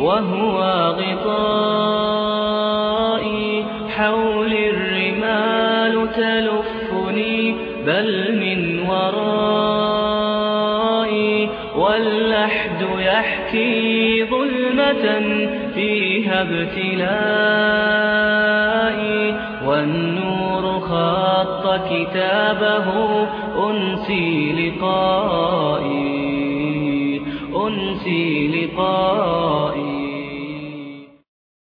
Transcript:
وهو غطائي. حولي الرمال تلفني بل من ورائي. واللحد يحكي ظلمة فيها ابتلائي. والنور خط كتابه أنسي لقائي. أنسي لقائي.